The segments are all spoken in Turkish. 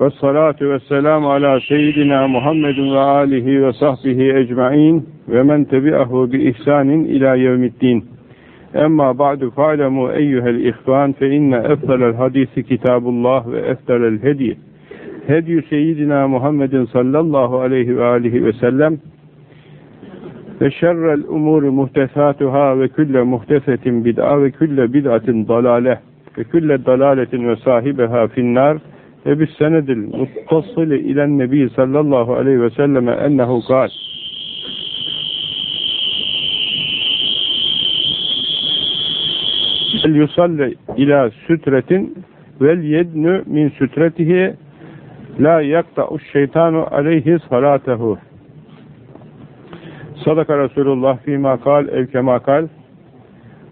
Ve salatu ve selamu ala seyyidina Muhammedin ve alihi ve sahbihi ecma'in ve men tebi'ahu bi ihsanin ila yevmiddin. Emma ba'du fa'lemu eyyuhel ihvan fe inne efdalel hadisi kitabullah ve efdalel hedi. Hediyü seyyidina Muhammedin sallallahu aleyhi ve alihi ve sellem ve şerrel umuri muhtesatuhâ ve külle muhtesetin bid'a ve külle bid'atin dalale ve külle dalaletin ve sahibeha finnâr ve bis senedil muttasili ilen nebi sallallahu aleyhi ve selleme ennehu kal el yusalli ila sütretin vel yednü min sütretihi la yakta'u şeytanu aleyhi salatehu Sadaka Resulullah fîmâ kal ev kemâ kal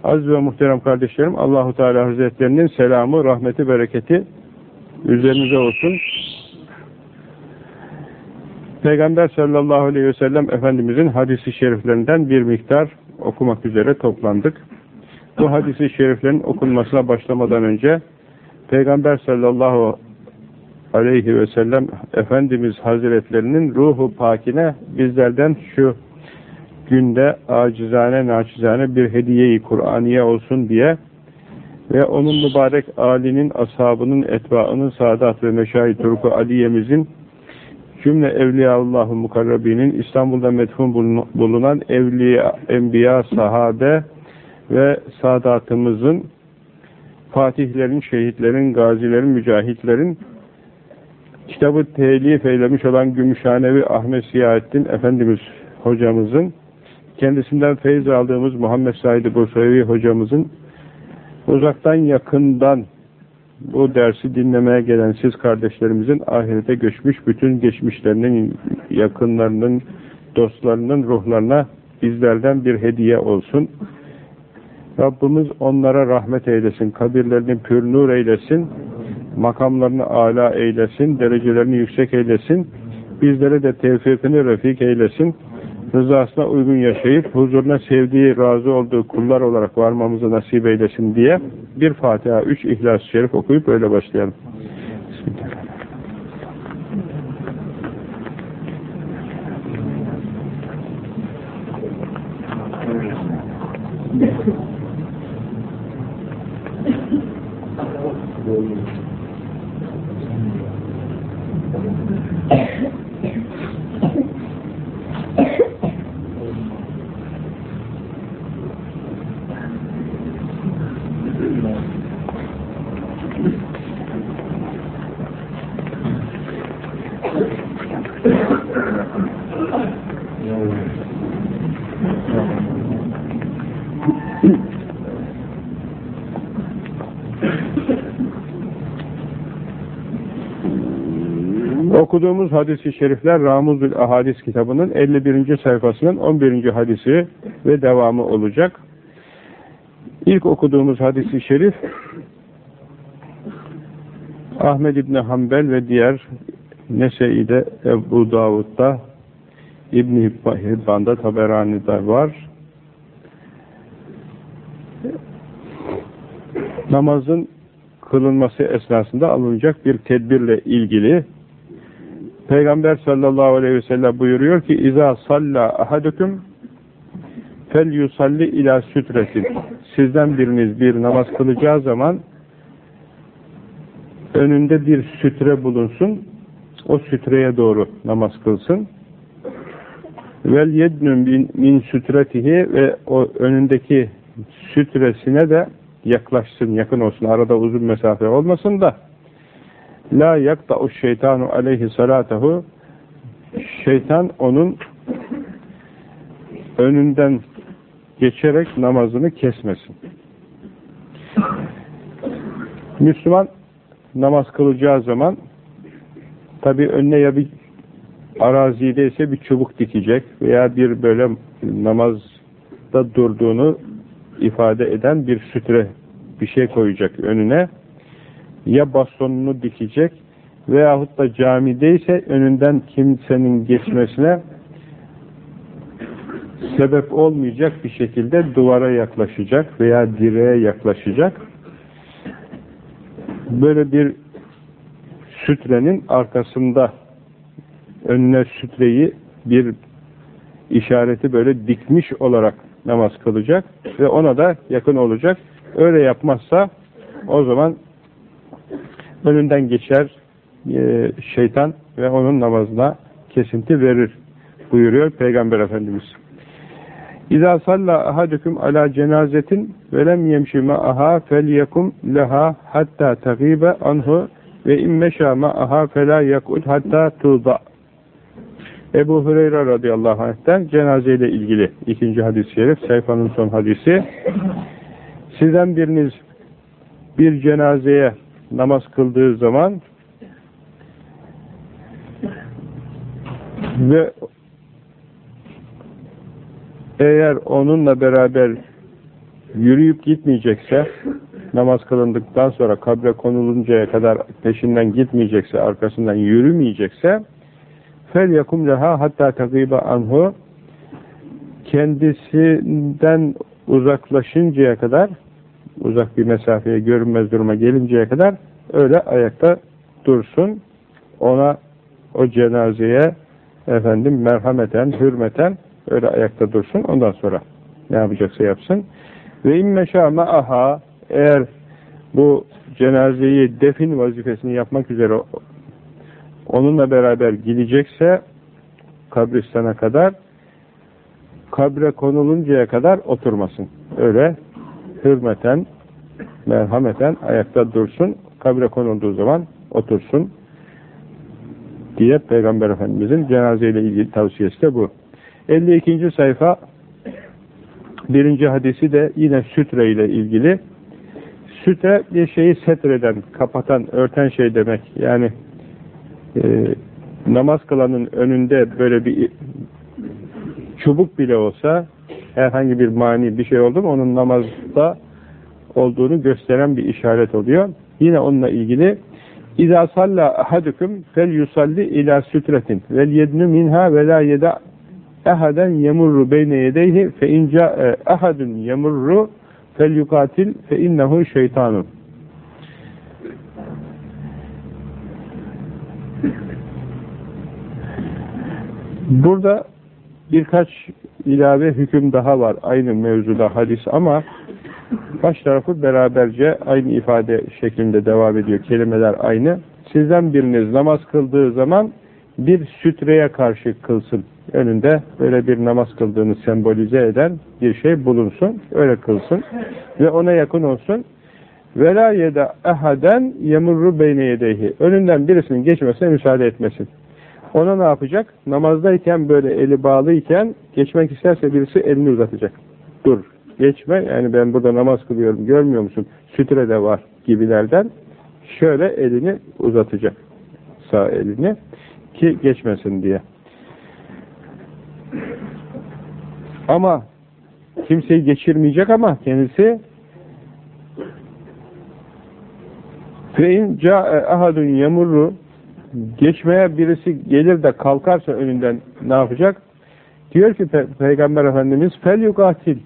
Aziz ve muhterem kardeşlerim Allahu Teala Hazretlerinin selamı, rahmeti, bereketi üzerinize olsun. Peygamber sallallahu aleyhi ve sellem Efendimizin hadisi şeriflerinden bir miktar okumak üzere toplandık. Bu hadisi şeriflerin okunmasına başlamadan önce Peygamber sallallahu aleyhi ve sellem Efendimiz Hazretlerinin ruhu pakine bizlerden şu günde acizane naçizane bir hediyeyi Kur'aniye olsun diye ve onun mübarek alinin, ashabının, etbaının, saadat ve meşahit turku aliyemizin cümle Evliyaullah-ı Mukarrabinin İstanbul'da metfun bulunan evliya, enbiya, sahabe ve sadatımızın fatihlerin, şehitlerin, gazilerin, mücahitlerin kitabı telif eylemiş olan Gümüşhanevi Ahmet Siyahattin Efendimiz hocamızın kendisinden feyiz aldığımız Muhammed Said Bursavi hocamızın uzaktan yakından bu dersi dinlemeye gelen siz kardeşlerimizin ahirete göçmüş bütün geçmişlerinin, yakınlarının, dostlarının ruhlarına bizlerden bir hediye olsun. Rabbimiz onlara rahmet eylesin, kabirlerini pür nur eylesin, makamlarını âlâ eylesin, derecelerini yüksek eylesin, bizlere de tevfikini refik eylesin, rızasına uygun yaşayıp huzuruna sevdiği, razı olduğu kullar olarak varmamızı nasip eylesin diye bir Fatiha, üç İhlas-ı Şerif okuyup öyle başlayalım. Bismillahirrahmanirrahim. Okuduğumuz hadis-i şerifler Ramuzül Ahadis kitabının 51. sayfasının 11. hadisi ve devamı olacak. İlk okuduğumuz hadis-i şerif Ahmed İbni Hanbel ve diğer Nese'ide, Ebu Davud'da, İbn-i Hibban'da, Taberani'de var. Namazın kılınması esnasında alınacak bir tedbirle ilgili Peygamber sallallahu aleyhi ve sellem buyuruyor ki İza salla ahadukum fel yusalli ila sütretin sizden biriniz bir namaz kılacağı zaman önünde bir sütre bulunsun o sütreye doğru namaz kılsın vel yednün min sütretihi ve o önündeki sütresine de yaklaşsın, yakın olsun. Arada uzun mesafe olmasın da La yakta'u şeytanu aleyhi salatehu Şeytan onun önünden geçerek namazını kesmesin. Müslüman namaz kılacağı zaman tabi önüne ya bir arazide ise bir çubuk dikecek veya bir böyle namazda durduğunu ifade eden bir sütre bir şey koyacak önüne ya bastonunu dikecek veyahut da camideyse önünden kimsenin geçmesine sebep olmayacak bir şekilde duvara yaklaşacak veya direğe yaklaşacak. Böyle bir sütrenin arkasında önüne sütreyi bir işareti böyle dikmiş olarak namaz kılacak ve ona da yakın olacak. Öyle yapmazsa o zaman önünden geçer e, şeytan ve onun namazına kesinti verir buyuruyor Peygamber Efendimiz. İza salla ahadukum ala cenazetin ve lem yemşi ma'aha felyekum leha hatta tagibe anhu ve immeşâ ma'aha felâ yak'ud hatta tuğda. Ebu Hureyre radıyallahu anh'ten cenazeyle ilgili ikinci hadis-i şerif, sayfanın son hadisi. Sizden biriniz bir cenazeye namaz kıldığı zaman ve eğer onunla beraber yürüyüp gitmeyecekse namaz kılındıktan sonra kabre konuluncaya kadar peşinden gitmeyecekse arkasından yürümeyecekse fel yakum leha hatta tagiba anhu kendisinden uzaklaşıncaya kadar uzak bir mesafeye görünmez duruma gelinceye kadar öyle ayakta dursun ona o cenazeye efendim merhameten, hürmeten öyle ayakta dursun. Ondan sonra ne yapacaksa yapsın. Ve immeşâ ma'aha eğer bu cenazeyi defin vazifesini yapmak üzere onunla beraber gidecekse kabristana kadar kabre konuluncaya kadar oturmasın. Öyle hürmeten, merhameten ayakta dursun. Kabre konulduğu zaman otursun diye Peygamber Efendimizin cenazeyle ilgili tavsiyesi de bu. 52. sayfa birinci hadisi de yine sütre ile ilgili. Sütre bir şeyi setreden, kapatan, örten şey demek. Yani e, namaz kılanın önünde böyle bir çubuk bile olsa herhangi bir mani bir şey oldu mu onun namazda olduğunu gösteren bir işaret oluyor. Yine onunla ilgili İza salla ahadukum fel yusalli ila sütretin vel yednu minha ve la yeda ehaden yemurru beyne yedeyhi fe inca ahadun yemurru fel yukatil fe innehu şeytanun. Burada birkaç ilave hüküm daha var aynı mevzuda hadis ama baş tarafı beraberce aynı ifade şeklinde devam ediyor. Kelimeler aynı. Sizden biriniz namaz kıldığı zaman bir sütreye karşı kılsın. Önünde böyle bir namaz kıldığını sembolize eden bir şey bulunsun. Öyle kılsın. Ve ona yakın olsun. Vela yeda ehaden yemurru beyne yedeyhi. Önünden birisinin geçmesine müsaade etmesin. Ona ne yapacak? Namazdayken böyle eli bağlıyken geçmek isterse birisi elini uzatacak. Dur, geçme. Yani ben burada namaz kılıyorum, görmüyor musun? Sütre de var gibilerden. Şöyle elini uzatacak. Sağ elini. Ki geçmesin diye. Ama kimseyi geçirmeyecek ama kendisi fein ca'e ahadun yamurru geçmeye birisi gelir de kalkarsa önünden ne yapacak? Diyor ki Pe Peygamber Efendimiz fel yukatil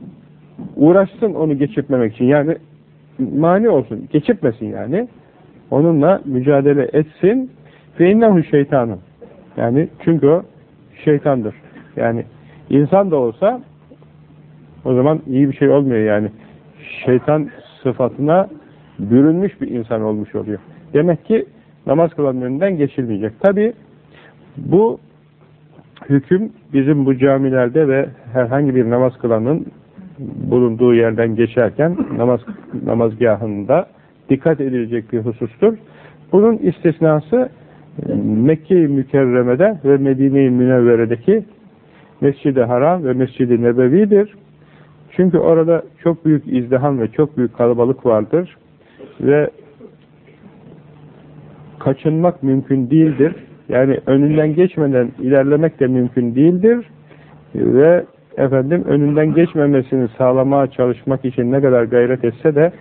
uğraşsın onu geçirtmemek için. Yani mani olsun geçirtmesin yani. Onunla mücadele etsin. Fe innehu şeytanın yani çünkü o şeytandır. Yani insan da olsa o zaman iyi bir şey olmuyor yani. Şeytan sıfatına bürünmüş bir insan olmuş oluyor. Demek ki namaz kılanın önünden geçilmeyecek tabi bu hüküm bizim bu camilerde ve herhangi bir namaz kılanın bulunduğu yerden geçerken namaz namazgahında dikkat edilecek bir husustur. Bunun istisnası Mekke-i Mükerreme'de ve Medine-i Münevvere'deki Mescid-i Haram ve Mescid-i Nebevi'dir. Çünkü orada çok büyük izdiham ve çok büyük kalabalık vardır ve kaçınmak mümkün değildir. Yani önünden geçmeden ilerlemek de mümkün değildir. Ve efendim önünden geçmemesini sağlamaya çalışmak için ne kadar gayret etse de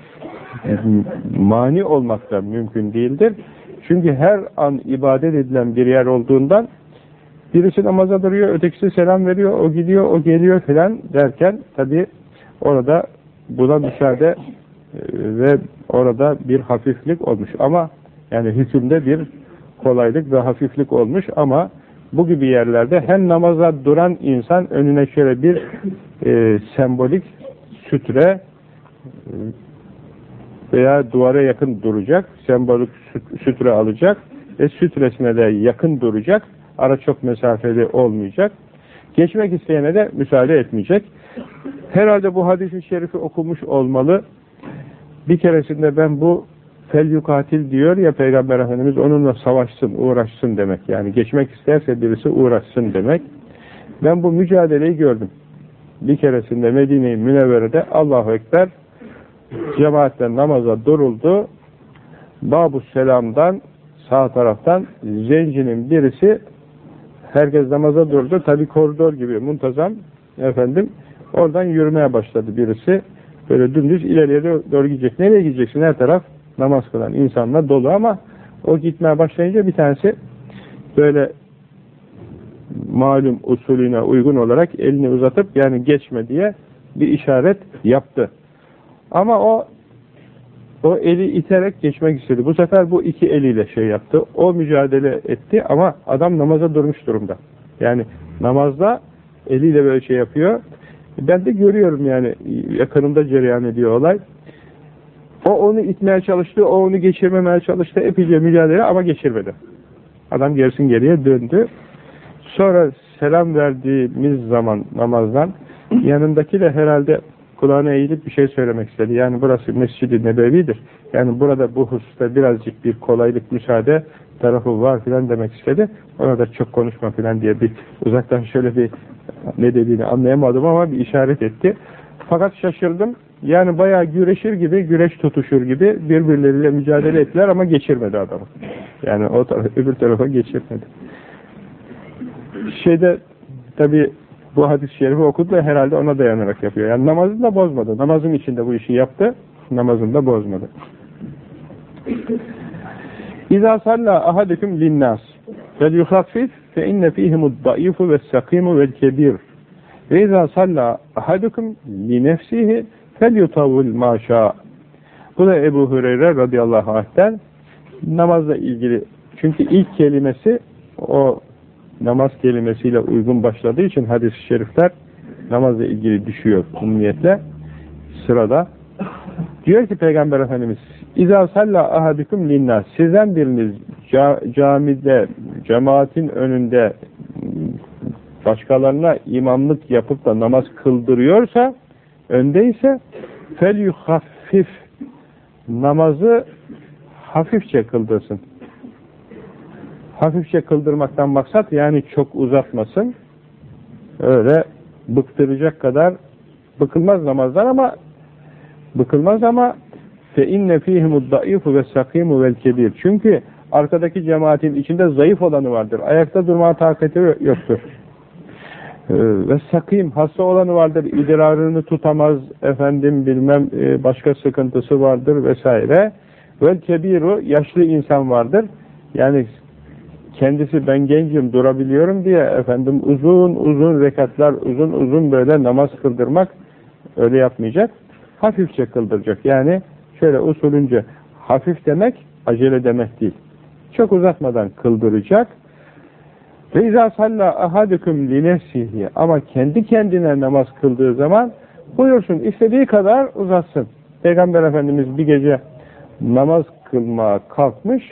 mani olmak da mümkün değildir. Çünkü her an ibadet edilen bir yer olduğundan birisi namaza duruyor, ötekisi selam veriyor, o gidiyor, o geliyor filan derken tabi orada buna müsaade e, ve orada bir hafiflik olmuş ama yani hükümde bir kolaylık ve hafiflik olmuş ama bu gibi yerlerde hem namaza duran insan önüne şöyle bir e, sembolik sütre e, veya duvara yakın duracak, sembolik sütre alacak ve sütresine de yakın duracak, ara çok mesafeli olmayacak. Geçmek isteyene de müsaade etmeyecek. Herhalde bu hadis-i şerifi okumuş olmalı. Bir keresinde ben bu fel yukatil diyor ya Peygamber Efendimiz onunla savaşsın, uğraşsın demek. Yani geçmek isterse birisi uğraşsın demek. Ben bu mücadeleyi gördüm. Bir keresinde Medine-i Münevvere'de Allahu Ekber cemaatle namaza duruldu. Babu Selam'dan sağ taraftan zencinin birisi herkes namaza durdu. Tabi koridor gibi muntazam efendim oradan yürümeye başladı birisi. Böyle dümdüz ileriye doğru gidecek. Nereye gideceksin? Her taraf namaz kılan insanlar dolu ama o gitmeye başlayınca bir tanesi böyle malum usulüne uygun olarak elini uzatıp yani geçme diye bir işaret yaptı. Ama o o eli iterek geçmek istedi. Bu sefer bu iki eliyle şey yaptı. O mücadele etti ama adam namaza durmuş durumda. Yani namazda eliyle böyle şey yapıyor. Ben de görüyorum yani yakınımda cereyan ediyor olay. O onu itmeye çalıştı, o onu geçirmemeye çalıştı. Epeyce mücadele ama geçirmedi. Adam gerisin geriye döndü. Sonra selam verdiğimiz zaman namazdan yanındaki de herhalde kulağına eğilip bir şey söylemek istedi. Yani burası Mescid-i Nebevi'dir. Yani burada bu hususta birazcık bir kolaylık müsaade tarafı var filan demek istedi. Ona da çok konuşma filan diye bir uzaktan şöyle bir ne dediğini anlayamadım ama bir işaret etti. Fakat şaşırdım. Yani bayağı güreşir gibi, güreş tutuşur gibi birbirleriyle mücadele ettiler ama geçirmedi adamı. Yani o taraf, öbür tarafa geçirmedi. Şeyde tabi bu hadis-i şerifi okudu da herhalde ona dayanarak yapıyor. Yani namazını da bozmadı. Namazın içinde bu işi yaptı. Namazını da bozmadı. İzâ sallâ ahadüküm linnâs vel yuhaffif fe inne fîhimud daifu ve sakimu vel kebir ve izâ sallâ ahadüküm li fel yutavul maşâ bu da Ebu Hureyre radıyallahu anh'ten namazla ilgili. Çünkü ilk kelimesi o namaz kelimesiyle uygun başladığı için hadis-i şerifler namazla ilgili düşüyor umumiyetle sırada. Diyor ki Peygamber Efendimiz İzâ sallâ ahadüküm linnâs sizden biriniz ca camide, cemaatin önünde başkalarına imamlık yapıp da namaz kıldırıyorsa öndeyse fel yuhaffif namazı hafifçe kıldırsın hafifçe kıldırmaktan maksat yani çok uzatmasın. Öyle bıktıracak kadar bıkılmaz namazlar ama bıkılmaz ama fe inne fihimud daifu ve sakimu vel kebir. Çünkü arkadaki cemaatin içinde zayıf olanı vardır. Ayakta durma takati yoktur. Ee, ve sakim hasta olanı vardır. idrarını tutamaz efendim bilmem e, başka sıkıntısı vardır vesaire. Vel kebiru yaşlı insan vardır. Yani kendisi ben gencim durabiliyorum diye efendim uzun uzun rekatlar uzun uzun böyle namaz kıldırmak öyle yapmayacak. Hafifçe kıldıracak. Yani şöyle usulünce hafif demek acele demek değil. Çok uzatmadan kıldıracak. İzâ sallâ ahadüküm linefsihi ama kendi kendine namaz kıldığı zaman buyursun istediği kadar uzatsın. Peygamber Efendimiz bir gece namaz kılmaya kalkmış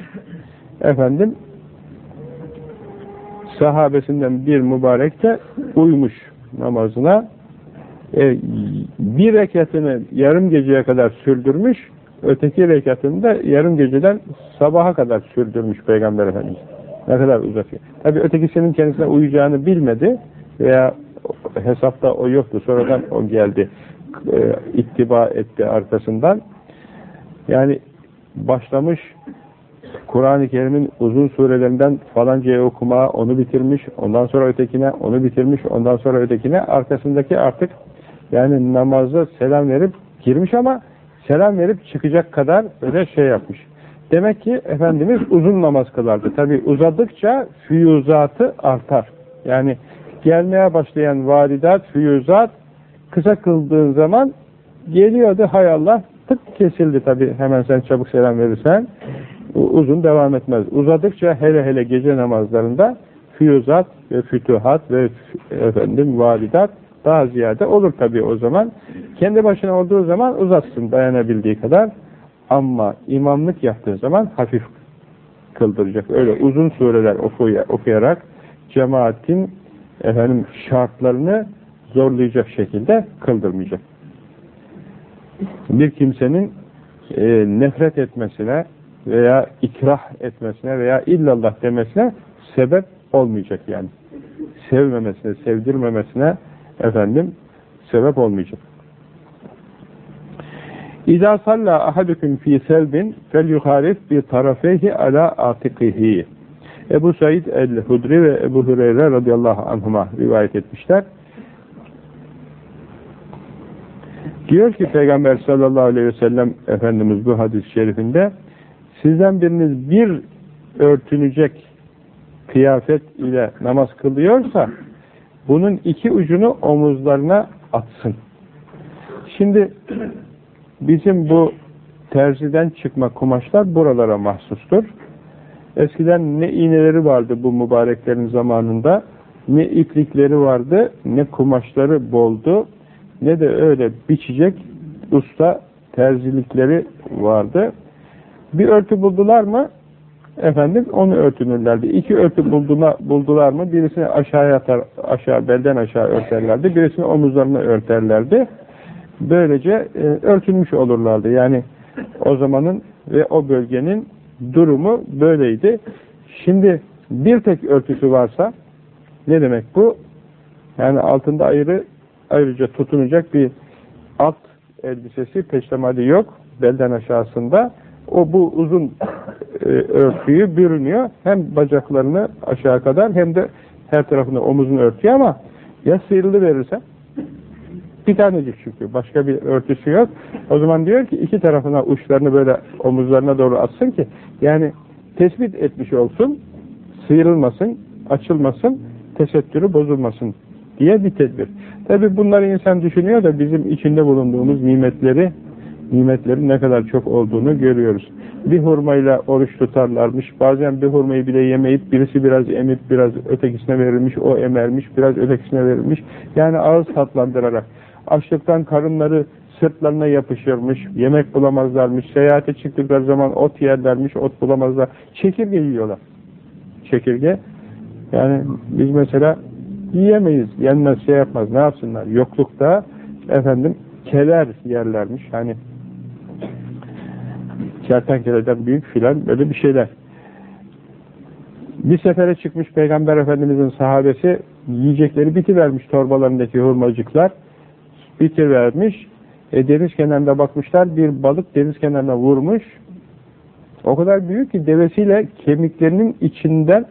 efendim sahabesinden bir mübarek de uymuş namazına. E, bir rekatını yarım geceye kadar sürdürmüş, öteki rekatını da yarım geceden sabaha kadar sürdürmüş Peygamber Efendimiz. Ne kadar uzatıyor. Tabi ötekisinin kendisine uyacağını bilmedi veya hesapta o yoktu. Sonradan o geldi. E, ittiba etti arkasından. Yani başlamış Kur'an-ı Kerim'in uzun surelerinden falancayı okuma, onu bitirmiş, ondan sonra ötekine, onu bitirmiş, ondan sonra ötekine, arkasındaki artık yani namaza selam verip girmiş ama selam verip çıkacak kadar öyle şey yapmış. Demek ki Efendimiz uzun namaz kılardı. Tabi uzadıkça füyuzatı artar. Yani gelmeye başlayan validat, füyuzat kısa kıldığın zaman geliyordu hay Allah tık kesildi tabi hemen sen çabuk selam verirsen uzun devam etmez. Uzadıkça hele hele gece namazlarında füyuzat ve fütuhat ve efendim validat daha ziyade olur tabi o zaman. Kendi başına olduğu zaman uzatsın dayanabildiği kadar. Ama imamlık yaptığı zaman hafif kıldıracak. Öyle uzun sureler okuyarak cemaatin efendim şartlarını zorlayacak şekilde kıldırmayacak. Bir kimsenin e, nefret etmesine veya ikrah etmesine veya illallah demesine sebep olmayacak yani. Sevmemesine, sevdirmemesine efendim sebep olmayacak. İza salla ahadukum fi selbin fel yuharif bi tarafehi ala atikihi. Ebu Said el-Hudri ve Ebu Hureyre radıyallahu anhuma rivayet etmişler. Diyor ki Peygamber sallallahu aleyhi ve sellem Efendimiz bu hadis-i şerifinde sizden biriniz bir örtünecek kıyafet ile namaz kılıyorsa bunun iki ucunu omuzlarına atsın. Şimdi bizim bu terziden çıkma kumaşlar buralara mahsustur. Eskiden ne iğneleri vardı bu mübareklerin zamanında, ne iplikleri vardı, ne kumaşları boldu, ne de öyle biçecek usta terzilikleri vardı. Bir örtü buldular mı, efendim onu örtünürlerdi. İki örtü buldular mı, birisini aşağıya atar, aşağı, belden aşağı örterlerdi, birisini omuzlarına örterlerdi. Böylece e, örtülmüş olurlardı. Yani o zamanın ve o bölgenin durumu böyleydi. Şimdi bir tek örtüsü varsa ne demek bu? Yani altında ayrı ayrıca tutunacak bir alt elbisesi, peştemali yok. Belden aşağısında. O bu uzun e, örtüyü bürünüyor. Hem bacaklarını aşağı kadar hem de her tarafını omuzunu örtüyor ama ya sıyrılı verirse bir tanecik çünkü. Başka bir örtüsü yok. O zaman diyor ki iki tarafına uçlarını böyle omuzlarına doğru atsın ki yani tespit etmiş olsun, sıyrılmasın, açılmasın, tesettürü bozulmasın diye bir tedbir. Tabi bunları insan düşünüyor da bizim içinde bulunduğumuz nimetleri nimetlerin ne kadar çok olduğunu görüyoruz. Bir hurmayla oruç tutarlarmış. Bazen bir hurmayı bile yemeyip birisi biraz emip biraz ötekisine verilmiş, o emermiş, biraz ötekisine verilmiş. Yani ağız tatlandırarak açlıktan karınları sırtlarına yapışırmış, yemek bulamazlarmış, seyahate çıktıkları zaman ot yerlermiş, ot bulamazlar. Çekirge yiyorlar. Çekirge. Yani biz mesela yiyemeyiz, yenmez, şey yapmaz, ne yapsınlar? Yoklukta efendim keler yerlermiş. Hani kertenkeleden büyük filan böyle bir şeyler. Bir sefere çıkmış Peygamber Efendimiz'in sahabesi yiyecekleri bitivermiş torbalarındaki hurmacıklar bitirvermiş. E, deniz kenarında bakmışlar bir balık deniz kenarına vurmuş. O kadar büyük ki devesiyle kemiklerinin içinden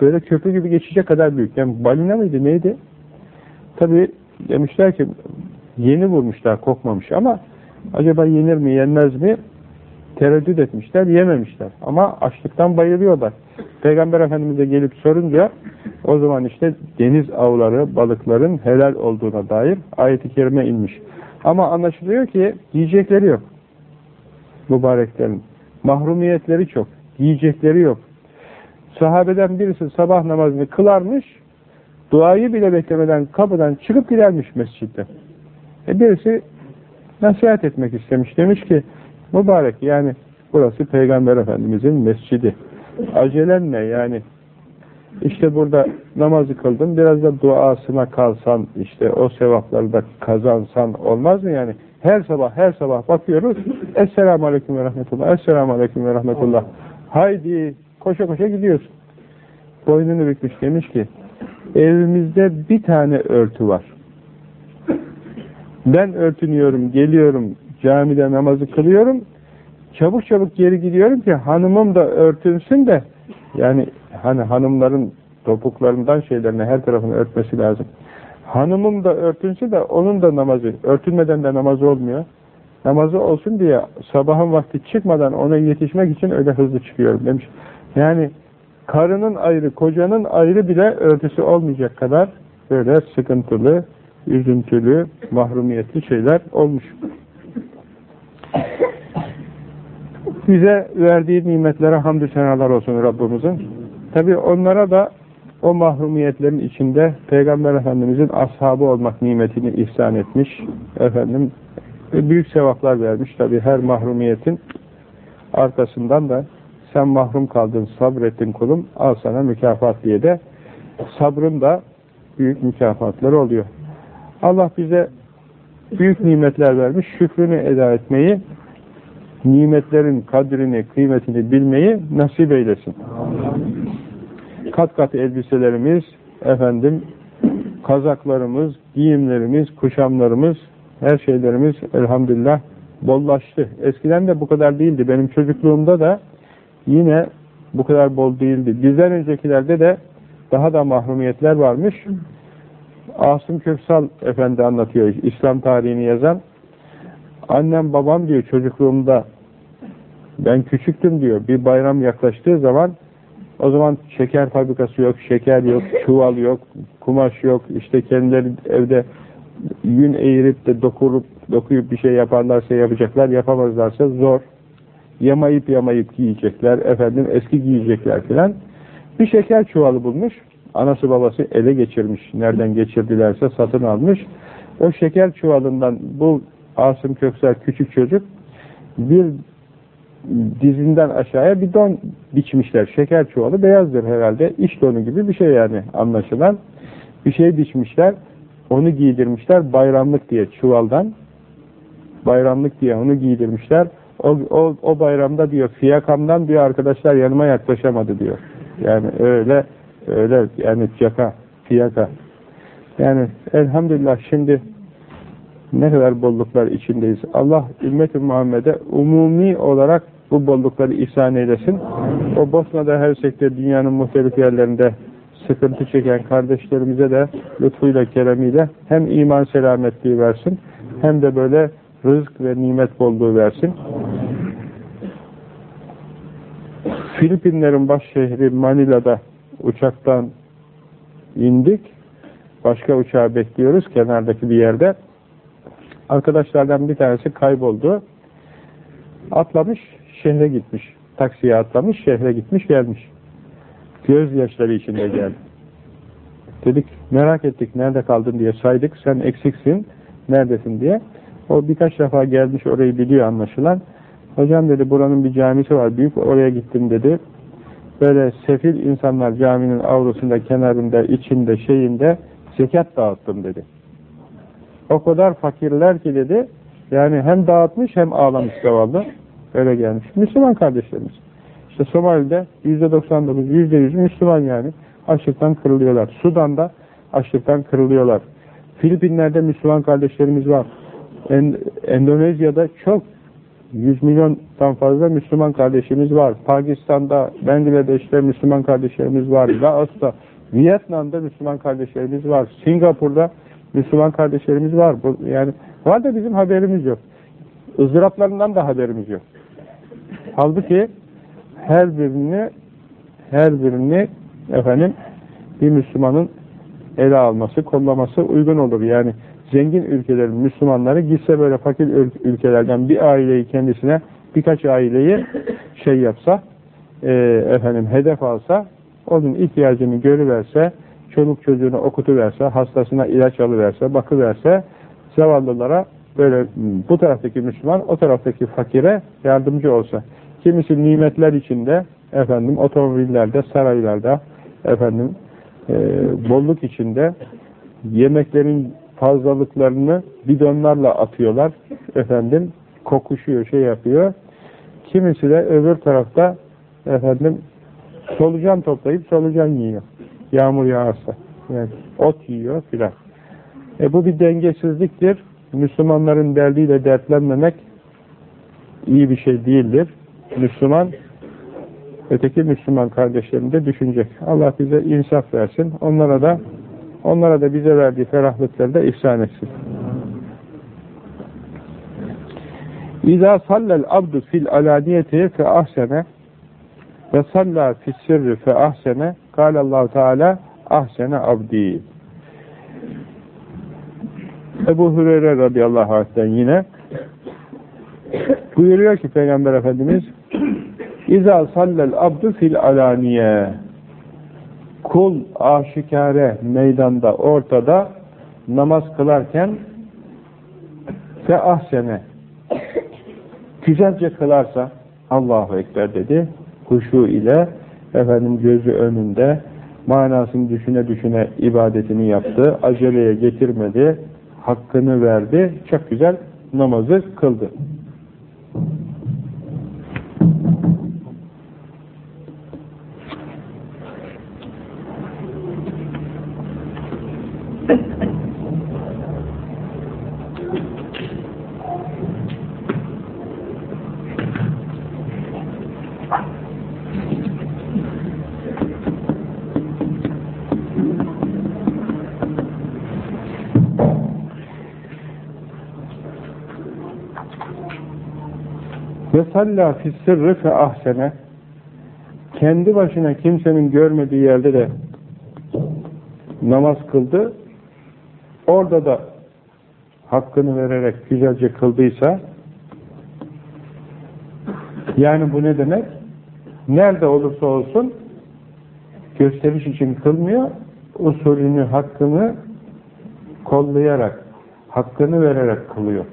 böyle köprü gibi geçecek kadar büyük. Yani balina mıydı neydi? Tabi demişler ki yeni vurmuşlar kokmamış ama acaba yenir mi yenmez mi tereddüt etmişler yememişler. Ama açlıktan bayılıyorlar. Peygamber Efendimiz'e gelip sorunca o zaman işte deniz avları, balıkların helal olduğuna dair ayet-i kerime inmiş. Ama anlaşılıyor ki yiyecekleri yok. Mübareklerin. Mahrumiyetleri çok. Yiyecekleri yok. Sahabeden birisi sabah namazını kılarmış, duayı bile beklemeden kapıdan çıkıp gidermiş mescitte. E birisi nasihat etmek istemiş. Demiş ki, mübarek yani burası Peygamber Efendimizin mescidi. Acelen ne yani işte burada namazı kıldın, biraz da duasına kalsan, işte o sevapları da kazansan olmaz mı yani? Her sabah, her sabah bakıyoruz, Esselamu Aleyküm ve Rahmetullah, Esselamu Aleyküm ve Rahmetullah. Haydi, koşa koşa gidiyorsun. Boynunu bükmüş demiş ki, evimizde bir tane örtü var. Ben örtünüyorum, geliyorum, camide namazı kılıyorum, çabuk çabuk geri gidiyorum ki hanımım da örtünsün de yani hani hanımların topuklarından şeylerine her tarafını örtmesi lazım. Hanımım da örtünsün de onun da namazı, örtünmeden de namazı olmuyor. Namazı olsun diye sabahın vakti çıkmadan ona yetişmek için öyle hızlı çıkıyorum demiş. Yani karının ayrı, kocanın ayrı bile örtüsü olmayacak kadar böyle sıkıntılı, üzüntülü, mahrumiyetli şeyler olmuş. Bize verdiği nimetlere hamdü senalar olsun Rabbimizin. Tabi onlara da o mahrumiyetlerin içinde Peygamber Efendimizin ashabı olmak nimetini ihsan etmiş. Efendim büyük sevaplar vermiş. Tabi her mahrumiyetin arkasından da sen mahrum kaldın, sabrettin kulum, al sana mükafat diye de sabrın da büyük mükafatları oluyor. Allah bize büyük nimetler vermiş, şükrünü eda etmeyi, nimetlerin kadrini, kıymetini bilmeyi nasip eylesin. Kat kat elbiselerimiz, efendim, kazaklarımız, giyimlerimiz, kuşamlarımız, her şeylerimiz elhamdülillah bollaştı. Eskiden de bu kadar değildi. Benim çocukluğumda da yine bu kadar bol değildi. Bizden öncekilerde de daha da mahrumiyetler varmış. Asım Köksal Efendi anlatıyor, İslam tarihini yazan. Annem babam diyor çocukluğumda ben küçüktüm diyor. Bir bayram yaklaştığı zaman o zaman şeker fabrikası yok, şeker yok, çuval yok, kumaş yok. İşte kendileri evde yün eğirip de dokurup, dokuyup bir şey yaparlarsa yapacaklar, yapamazlarsa zor. Yamayıp yamayıp giyecekler, efendim eski giyecekler filan. Bir şeker çuvalı bulmuş. Anası babası ele geçirmiş. Nereden geçirdilerse satın almış. O şeker çuvalından bu Asım Köksal küçük çocuk bir dizinden aşağıya bir don biçmişler. Şeker çuvalı beyazdır herhalde. İş donu gibi bir şey yani anlaşılan. Bir şey biçmişler. Onu giydirmişler bayramlık diye çuvaldan. Bayramlık diye onu giydirmişler. O, o, o bayramda diyor fiyakamdan diyor arkadaşlar yanıma yaklaşamadı diyor. Yani öyle öyle yani caka, fiyaka. Yani elhamdülillah şimdi ne kadar bolluklar içindeyiz. Allah ümmet-i Muhammed'e umumi olarak bu bollukları ihsan eylesin. O Bosna'da her sektör dünyanın muhtelif yerlerinde sıkıntı çeken kardeşlerimize de lütfuyla, keremiyle hem iman selametliği versin hem de böyle rızk ve nimet bolluğu versin. Filipinlerin baş şehri Manila'da uçaktan indik. Başka uçağı bekliyoruz kenardaki bir yerde. Arkadaşlardan bir tanesi kayboldu. Atlamış, şehre gitmiş. Taksiye atlamış, şehre gitmiş, gelmiş. Gözyaşları içinde geldi. Dedik, merak ettik, nerede kaldın diye saydık. Sen eksiksin, neredesin diye. O birkaç defa gelmiş, orayı biliyor anlaşılan. Hocam dedi, buranın bir camisi var, büyük, oraya gittim dedi. Böyle sefil insanlar caminin avrusunda, kenarında, içinde, şeyinde zekat dağıttım dedi. O kadar fakirler ki dedi, yani hem dağıtmış hem ağlamış zavallı. Öyle gelmiş. Müslüman kardeşlerimiz. İşte Somali'de yüzde 99, yüzde yüz Müslüman yani. Açlıktan kırılıyorlar. Sudan'da açlıktan kırılıyorlar. Filipinler'de Müslüman kardeşlerimiz var. Endonezya'da çok 100 milyondan fazla Müslüman kardeşimiz var. Pakistan'da, Bangladeş'te Müslüman kardeşlerimiz var. Laos'ta, Vietnam'da Müslüman kardeşlerimiz var. Singapur'da Müslüman kardeşlerimiz var. Yani var da bizim haberimiz yok. ızdıraplarından da haberimiz yok. Halbuki her birini her birini efendim bir Müslümanın ele alması, kollaması uygun olur. Yani zengin ülkelerin Müslümanları gitse böyle fakir ülkelerden bir aileyi kendisine birkaç aileyi şey yapsa e, efendim hedef alsa onun ihtiyacını görüverse çoluk çocuğunu okutuverse, hastasına ilaç alıverse, bakıverse, zavallılara böyle bu taraftaki Müslüman, o taraftaki fakire yardımcı olsa. Kimisi nimetler içinde, efendim otomobillerde, saraylarda, efendim e, bolluk içinde yemeklerin fazlalıklarını bidonlarla atıyorlar. Efendim kokuşuyor, şey yapıyor. Kimisi de öbür tarafta efendim solucan toplayıp solucan yiyor. Yağmur yağarsa. Yani ot yiyor filan. E bu bir dengesizliktir. Müslümanların derdiyle dertlenmemek iyi bir şey değildir. Müslüman öteki Müslüman kardeşlerini de düşünecek. Allah bize insaf versin. Onlara da onlara da bize verdiği ferahlıkları da ihsan etsin. İza sallel abdu fil alaniyeti fe ahsene ve salla fis sirri fe ahsene kâlallahu teâlâ ahsene abdi. Ebu Hureyre radıyallahu anh'ten yine buyuruyor ki Peygamber Efendimiz İza sallel abdu fil alaniye kul aşikare meydanda ortada namaz kılarken fe ahsene güzelce kılarsa Allahu Ekber dedi huşu ile efendim gözü önünde manasını düşüne düşüne ibadetini yaptı aceleye getirmedi hakkını verdi çok güzel namazı kıldı Ve salla fissirri fe ahsene kendi başına kimsenin görmediği yerde de namaz kıldı. Orada da hakkını vererek güzelce kıldıysa yani bu ne demek? Nerede olursa olsun gösteriş için kılmıyor, usulünü, hakkını kollayarak, hakkını vererek kılıyor.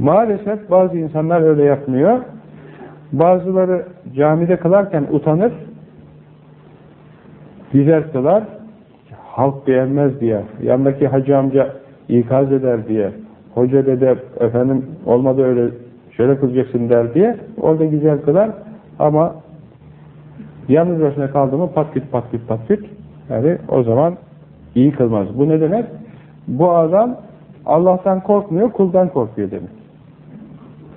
Maalesef bazı insanlar öyle yapmıyor. Bazıları camide kılarken utanır, güzel kılar, halk beğenmez diye, yandaki hacı amca ikaz eder diye, hoca dede efendim olmadı öyle şöyle kılacaksın der diye, orada güzel kılar ama yalnız başına kaldı mı pat küt pat küt pat küt, yani o zaman iyi kılmaz. Bu ne demek? Bu adam Allah'tan korkmuyor, kuldan korkuyor demek.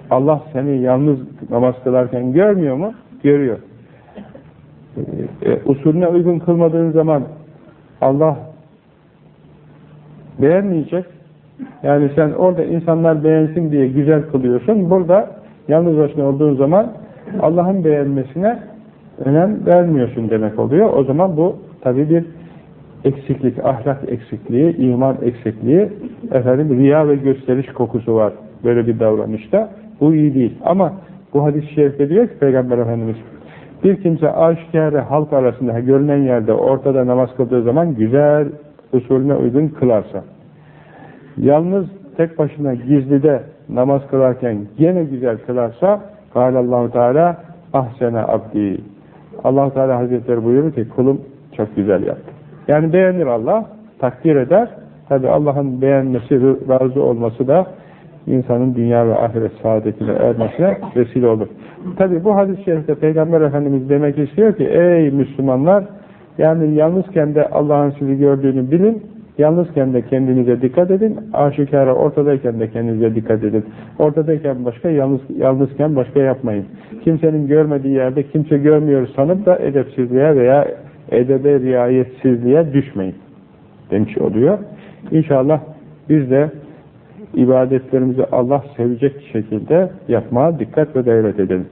Allah seni yalnız namaz kılarken görmüyor mu? Görüyor. E, e, usulüne uygun kılmadığın zaman Allah beğenmeyecek. Yani sen orada insanlar beğensin diye güzel kılıyorsun. Burada yalnız başına olduğun zaman Allah'ın beğenmesine önem vermiyorsun demek oluyor. O zaman bu tabi bir eksiklik, ahlak eksikliği, iman eksikliği, efendim riya ve gösteriş kokusu var böyle bir davranışta. Bu iyi değil. Ama bu hadis-i şerifte diyor ki Peygamber Efendimiz bir kimse aşikare halk arasında görünen yerde ortada namaz kıldığı zaman güzel usulüne uygun kılarsa yalnız tek başına gizlide namaz kılarken gene güzel kılarsa Allahu Teala ahsene abdi allah Teala Hazretleri buyurur ki kulum çok güzel yaptı. Yani beğenir Allah, takdir eder. Tabi Allah'ın beğenmesi, razı olması da insanın dünya ve ahiret saadetine ermesine vesile olur. Tabi bu hadis-i şerifte Peygamber Efendimiz demek istiyor ki ey Müslümanlar yani yalnızken de Allah'ın sizi gördüğünü bilin, yalnızken de kendinize dikkat edin, aşikara ortadayken de kendinize dikkat edin. Ortadayken başka, yalnız, yalnızken başka yapmayın. Kimsenin görmediği yerde kimse görmüyor sanıp da edepsizliğe veya edebe riayetsizliğe düşmeyin demiş oluyor. İnşallah biz de ibadetlerimizi Allah sevecek şekilde yapmaya dikkat ve gayret edelim.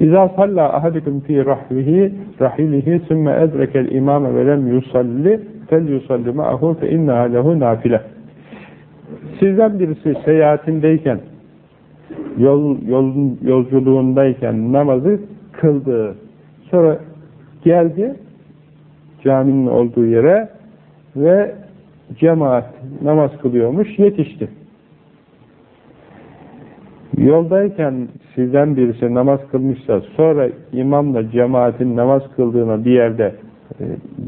İza salla ahadukum fi rahlihi rahilihi sümme edrekel imame ve lem yusalli fel yusalli ma'ahu fe innaha lehu nafile. Sizden birisi seyahatindeyken yol, yolun, yolculuğundayken namazı kıldı. Sonra geldi caminin olduğu yere ve cemaat namaz kılıyormuş, yetişti. Yoldayken sizden birisi namaz kılmışsa, sonra imamla cemaatin namaz kıldığına bir yerde e,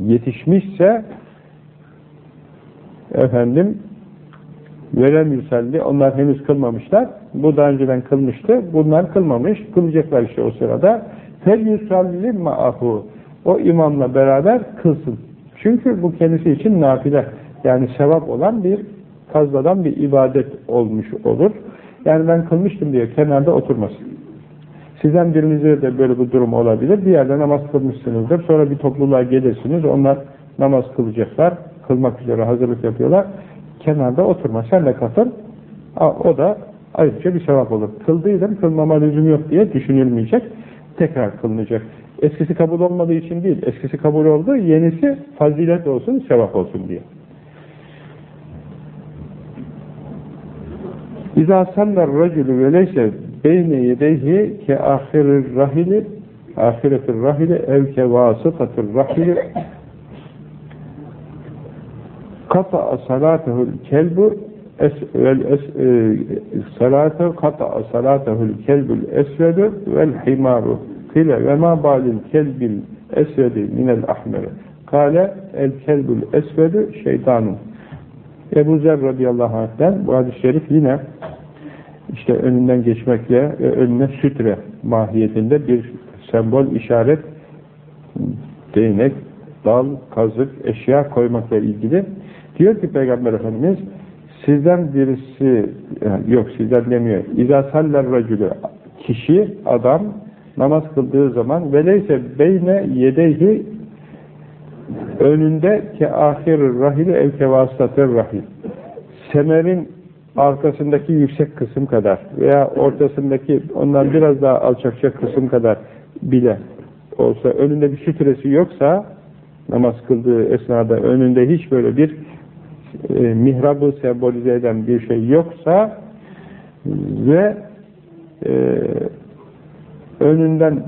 yetişmişse, efendim, veren yüseldi, onlar henüz kılmamışlar, bu daha önceden kılmıştı, bunlar kılmamış, kılacaklar işte o sırada, fel yusalli ma'ahu, o imamla beraber kılsın. Çünkü bu kendisi için nafile yani sevap olan bir fazladan bir ibadet olmuş olur. Yani ben kılmıştım diye kenarda oturmasın. Sizden birinize de böyle bir durum olabilir. Bir yerde namaz kılmışsınızdır. Sonra bir topluluğa gelirsiniz. Onlar namaz kılacaklar. Kılmak üzere hazırlık yapıyorlar. Kenarda oturma. Sen de katıl. O da ayrıca bir sevap olur. Kıldıydım, kılmama lüzum yok diye düşünülmeyecek. Tekrar kılınacak. Eskisi kabul olmadığı için değil. Eskisi kabul oldu. Yenisi fazilet olsun, sevap olsun diye. İzâ sallar racülü ve leyse beyne yedeyhi ke ahirir rahili ahiretir rahili ev ke vasıtatir rahili kata'a salatehul kelbu vel e, salate kata'a salatehul kelbul esvedu vel himaru kile ve ma balil kelbil esvedi minel ahmeri kale el kelbul esvedu şeytanun Ebu Zer radıyallahu anh'den bu hadis-i şerif yine işte önünden geçmekle ve önüne sütre mahiyetinde bir sembol, işaret, değnek, dal, kazık, eşya koymakla ilgili. Diyor ki Peygamber Efendimiz sizden birisi yok sizden demiyor. İzâ saller racülü kişi, adam namaz kıldığı zaman veleyse beyne yedeyhi önünde ke ahir rahili ev kevasatır rahil semerin arkasındaki yüksek kısım kadar veya ortasındaki ondan biraz daha alçakça kısım kadar bile olsa önünde bir sütresi yoksa namaz kıldığı esnada önünde hiç böyle bir e, mihrabı sembolize eden bir şey yoksa ve e, önünden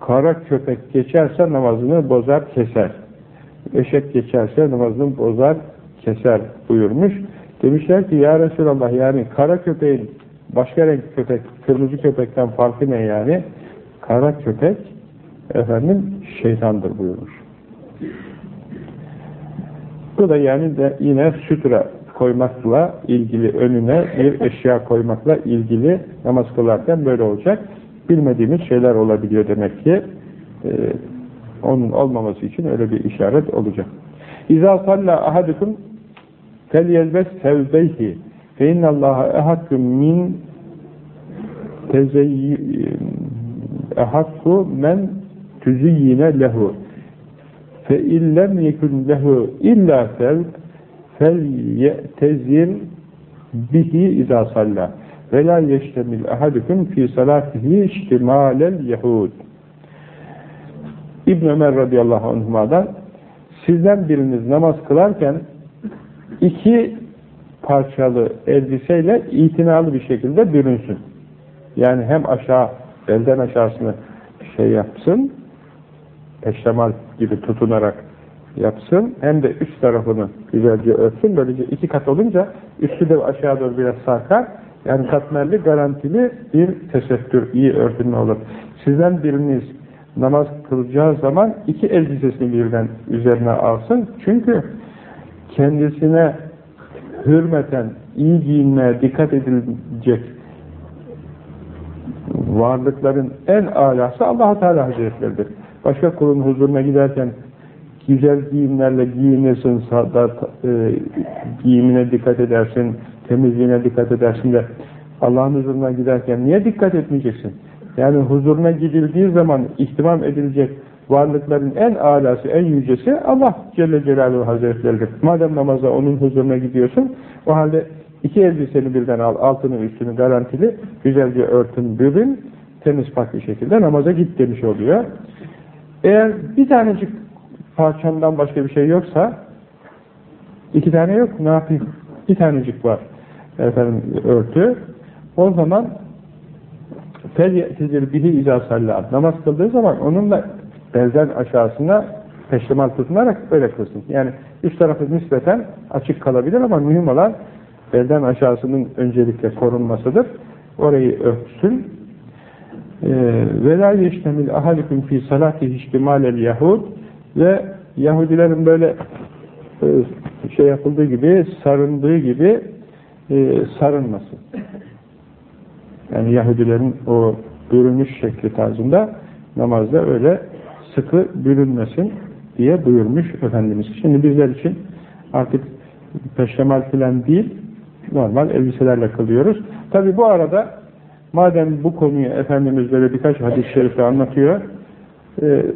kara köpek geçerse namazını bozar keser. Eşek geçerse namazını bozar keser buyurmuş. Demişler ki ya Resulallah yani kara köpeğin başka renk köpek, kırmızı köpekten farkı ne yani? Kara köpek efendim şeytandır buyurmuş. Bu da yani de yine sütre koymakla ilgili önüne bir eşya koymakla ilgili namaz kılarken böyle olacak bilmediğimiz şeyler olabiliyor demek ki e, onun olmaması için öyle bir işaret olacak. İza salla ahadukum felyelbes sevbeyhi fe innallaha ehakku min tezeyyi e, ehakku men tüziyyine lehu fe illem yekun lehu illa sevb fel ye'tezir bihi izâ sallâ ve la yeştemil ahadukum fi salatihi iştimalel yehud. İbn Ömer radıyallahu anhuma'dan sizden biriniz namaz kılarken iki parçalı elbiseyle itinalı bir şekilde bürünsün. Yani hem aşağı, belden aşağısını şey yapsın, peştemal gibi tutunarak yapsın. Hem de üst tarafını güzelce örtsün. Böylece iki kat olunca üstü de aşağı doğru biraz sarkar. Yani katmerli, garantili bir tesettür, iyi örtünme olur. Sizden biriniz namaz kılacağı zaman iki elbisesini birden üzerine alsın. Çünkü kendisine hürmeten iyi giyinmeye dikkat edilecek varlıkların en alası allah Teala Hazretleri'dir. Başka kulun huzuruna giderken güzel giyimlerle giyinirsin, da, e, giyimine dikkat edersin, temizliğine dikkat edersin de Allah'ın huzuruna giderken niye dikkat etmeyeceksin? Yani huzuruna gidildiği zaman ihtimam edilecek varlıkların en alası, en yücesi Allah Celle Celaluhu Hazretleri'dir. Madem namaza onun huzuruna gidiyorsun, o halde iki elbiseni birden al, altını üstünü garantili, güzelce örtün, bürün, temiz pak bir şekilde namaza git demiş oluyor. Eğer bir tanecik parçamdan başka bir şey yoksa, iki tane yok, ne yapayım? Bir tanecik var efendim örtü. O zaman fel ye'tidir bihi izâ sallâ. Namaz kıldığı zaman onunla belden aşağısına peştemal tutunarak öyle kılsın. Yani üst tarafı nispeten açık kalabilir ama mühim olan belden aşağısının öncelikle korunmasıdır. Orayı örtsün. Ee, ve la yeştemil fi salati ihtimalel yahud ve Yahudilerin böyle e, şey yapıldığı gibi, sarındığı gibi e, sarınmasın. Yani Yahudilerin o bürünmüş şekli tarzında namazda öyle sıkı bürünmesin diye buyurmuş Efendimiz. Şimdi bizler için artık peştemal filan değil, normal elbiselerle kılıyoruz. Tabi bu arada madem bu konuyu Efendimiz böyle birkaç hadis-i şerifi anlatıyor, e,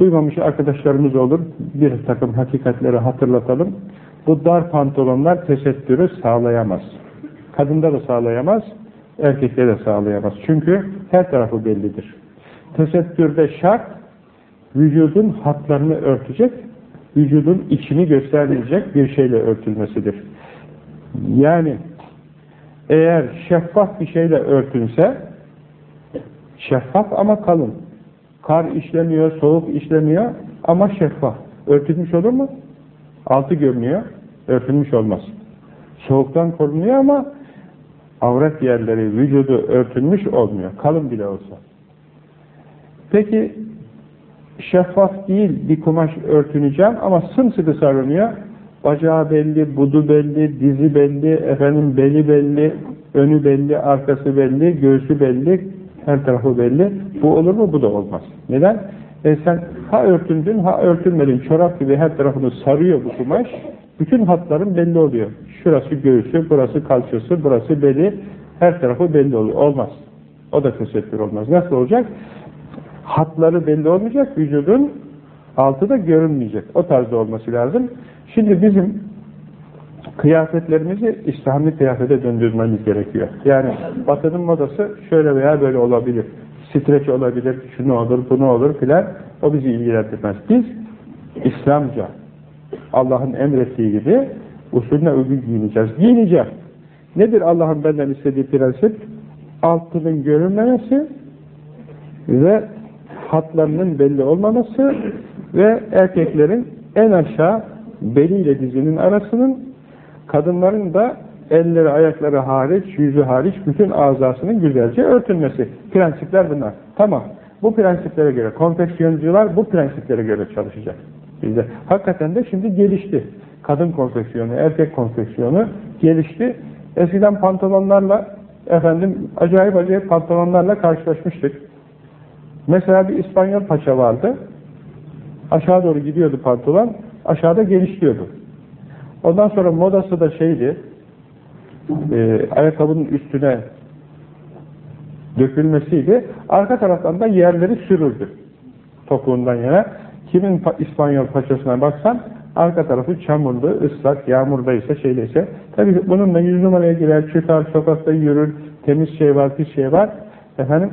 duymamış arkadaşlarımız olur, bir takım hakikatleri hatırlatalım. Bu dar pantolonlar tesettürü sağlayamaz. Kadında da sağlayamaz, erkekte de sağlayamaz. Çünkü her tarafı bellidir. Tesettürde şart, vücudun hatlarını örtecek, vücudun içini göstermeyecek bir şeyle örtülmesidir. Yani eğer şeffaf bir şeyle örtünse, şeffaf ama kalın. Kar işlemiyor, soğuk işlemiyor ama şeffaf. Örtülmüş olur mu? Altı görünüyor, örtülmüş olmaz. Soğuktan korunuyor ama avret yerleri, vücudu örtülmüş olmuyor. Kalın bile olsa. Peki şeffaf değil bir kumaş örtüneceğim ama sımsıkı sarılıyor. Bacağı belli, budu belli, dizi belli, efendim beli belli, önü belli, arkası belli, göğsü belli, her tarafı belli. Bu olur mu? Bu da olmaz. Neden? E sen ha örtündün ha örtünmedin. Çorap gibi her tarafını sarıyor bu kumaş. Bütün hatların belli oluyor. Şurası göğsü, burası kalçası, burası beli. Her tarafı belli oluyor. Olmaz. O da tesettür olmaz. Nasıl olacak? Hatları belli olmayacak. Vücudun altı da görünmeyecek. O tarzda olması lazım. Şimdi bizim kıyafetlerimizi İslami kıyafete döndürmemiz gerekiyor. Yani batının modası şöyle veya böyle olabilir. Streç olabilir, şunu olur, bunu olur filan. O bizi ilgilendirmez. Biz İslamca, Allah'ın emrettiği gibi usulüne uygun giyineceğiz. Giyineceğiz. Nedir Allah'ın benden istediği prensip? Altının görünmemesi ve hatlarının belli olmaması ve erkeklerin en aşağı beliyle dizinin arasının kadınların da elleri ayakları hariç, yüzü hariç bütün azasının güzelce örtülmesi. Prensipler bunlar. Tamam. Bu prensiplere göre, konfeksiyoncular bu prensiplere göre çalışacak. Bizde. Hakikaten de şimdi gelişti. Kadın konfeksiyonu, erkek konfeksiyonu gelişti. Eskiden pantolonlarla efendim acayip acayip pantolonlarla karşılaşmıştık. Mesela bir İspanyol paça vardı. Aşağı doğru gidiyordu pantolon. Aşağıda genişliyordu. Ondan sonra modası da şeydi, e, ayakkabının üstüne dökülmesiydi. Arka taraftan da yerleri sürürdü. Topuğundan yana. Kimin pa İspanyol paçasına baksan arka tarafı çamurlu, ıslak, yağmurdaysa şeydeyse. Tabii bununla yüz numaraya girer, çıkar, sokakta yürür, temiz şey var, pis şey var. Efendim,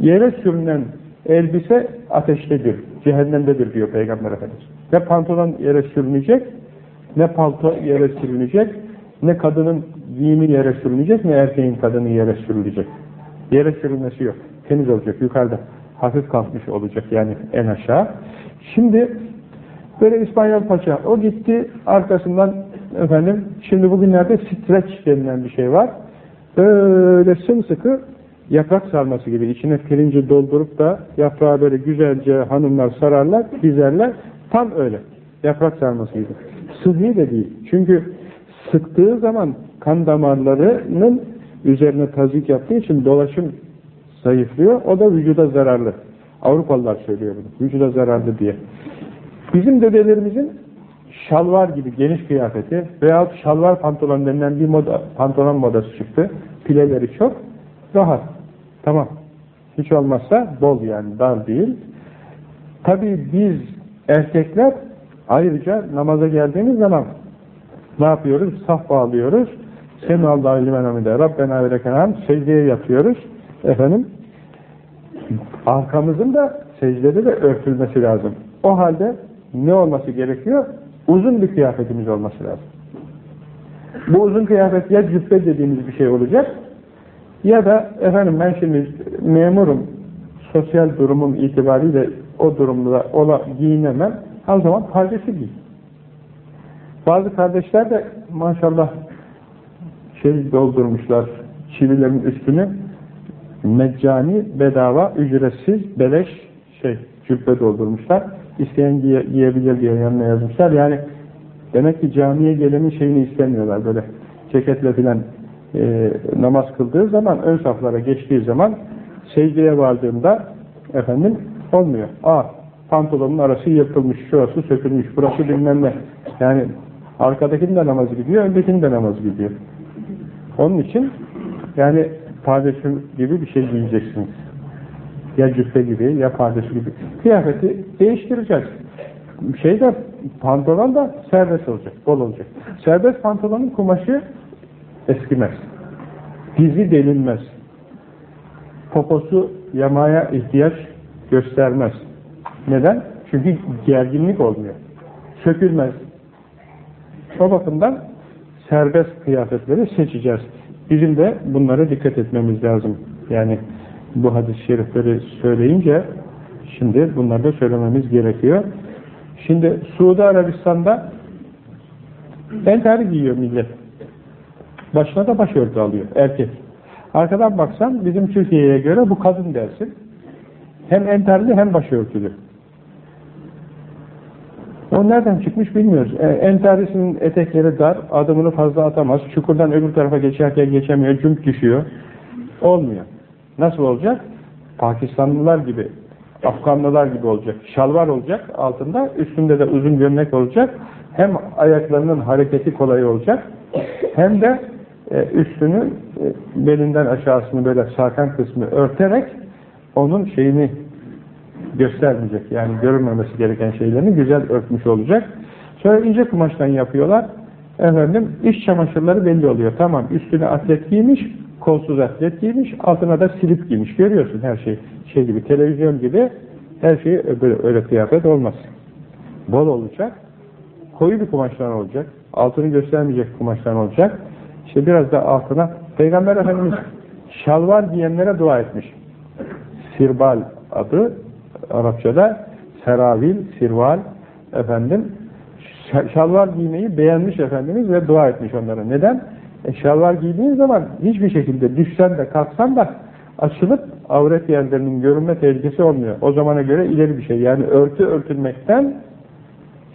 yere sürünen elbise ateştedir, cehennemdedir diyor Peygamber Efendimiz. Ne pantolon yere sürünecek, ne palto yere sürünecek, ne kadının giyimi yere sürülecek, ne erkeğin kadını yere sürülecek. Yere sürülmesi yok. Temiz olacak yukarıda. Hafif kalkmış olacak yani en aşağı. Şimdi böyle İspanyol paça o gitti arkasından efendim şimdi bugünlerde streç denilen bir şey var. Böyle sımsıkı yaprak sarması gibi içine pirinci doldurup da yaprağı böyle güzelce hanımlar sararlar, dizerler. Tam öyle. Yaprak sarması gibi. Sıhhi de değil. Çünkü sıktığı zaman kan damarlarının üzerine tazik yaptığı için dolaşım zayıflıyor. O da vücuda zararlı. Avrupalılar söylüyor bunu. Vücuda zararlı diye. Bizim dedelerimizin şalvar gibi geniş kıyafeti veyahut şalvar pantolon denilen bir moda, pantolon modası çıktı. Pileleri çok. Rahat. Tamam. Hiç olmazsa bol yani dar değil. Tabii biz erkekler ayrıca namaza geldiğimiz zaman ne yapıyoruz? Saf bağlıyoruz. Semallahu limen hamide. Rabbena ve lekenam. Secdeye yatıyoruz. Efendim arkamızın da secdede de örtülmesi lazım. O halde ne olması gerekiyor? Uzun bir kıyafetimiz olması lazım. Bu uzun kıyafet ya cübbe dediğimiz bir şey olacak ya da efendim ben şimdi memurum sosyal durumum itibariyle o durumda ola giyinemem. O zaman pardesi giy. Bazı kardeşler de maşallah şey doldurmuşlar çivilerin üstünü meccani, bedava, ücretsiz, beleş şey cübbe doldurmuşlar. İsteyen giye, giyebilir diye yanına yazmışlar. Yani demek ki camiye gelenin şeyini istemiyorlar böyle ceketle filan e, namaz kıldığı zaman ön saflara geçtiği zaman secdeye vardığında efendim olmuyor. Aa pantolonun arası yırtılmış, şurası sökülmüş, burası bilmem ne. Yani arkadakinin de namazı gidiyor, öndekinin de namazı gidiyor. Onun için yani padişim gibi bir şey giyeceksiniz. Ya cübbe gibi ya padişi gibi. Kıyafeti değiştireceğiz. Şeyde pantolon da serbest olacak, bol olacak. Serbest pantolonun kumaşı eskimez. Dizi delinmez. Poposu yamaya ihtiyaç göstermez. Neden? Çünkü gerginlik olmuyor. Sökülmez. O bakımdan serbest kıyafetleri seçeceğiz. Bizim de bunlara dikkat etmemiz lazım. Yani bu hadis-i şerifleri söyleyince şimdi bunları da söylememiz gerekiyor. Şimdi Suudi Arabistan'da entari giyiyor millet. Başına da başörtü alıyor erkek. Arkadan baksan bizim Türkiye'ye göre bu kadın dersin. Hem enterli hem başörtülü. O nereden çıkmış bilmiyoruz. E, entarisinin etekleri dar, adımını fazla atamaz. Çukurdan öbür tarafa geçerken geçemiyor, cümp düşüyor. Olmuyor. Nasıl olacak? Pakistanlılar gibi, Afganlılar gibi olacak. Şalvar olacak altında, üstünde de uzun gömlek olacak. Hem ayaklarının hareketi kolay olacak, hem de e, üstünü e, belinden aşağısını böyle sarkan kısmı örterek onun şeyini göstermeyecek. Yani görünmemesi gereken şeylerini güzel örtmüş olacak. Sonra ince kumaştan yapıyorlar. Efendim iş çamaşırları belli oluyor. Tamam üstüne atlet giymiş, kolsuz atlet giymiş, altına da silip giymiş. Görüyorsun her şey. Şey gibi, televizyon gibi her şey böyle öyle kıyafet olmaz. Bol olacak. Koyu bir kumaştan olacak. Altını göstermeyecek kumaştan olacak. İşte biraz da altına Peygamber Efendimiz şalvar giyenlere dua etmiş. Sirbal adı Arapçada seravil, sirval efendim şalvar giymeyi beğenmiş Efendimiz ve dua etmiş onlara. Neden? E, şalvar giydiğin zaman hiçbir şekilde düşsen de kalksan da açılıp avret yerlerinin görünme tehlikesi olmuyor. O zamana göre ileri bir şey. Yani örtü örtülmekten